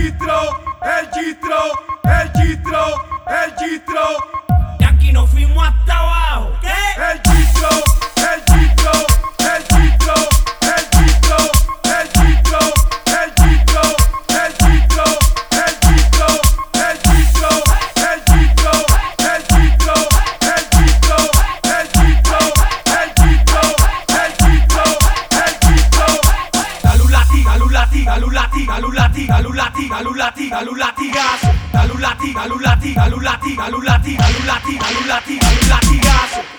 de troll, é de troll, é de troll, é de troll. Galulati, galulati, galulatigazo. Galulati, galulati, galulati, galulati, galulati, galulati, galulatigazo.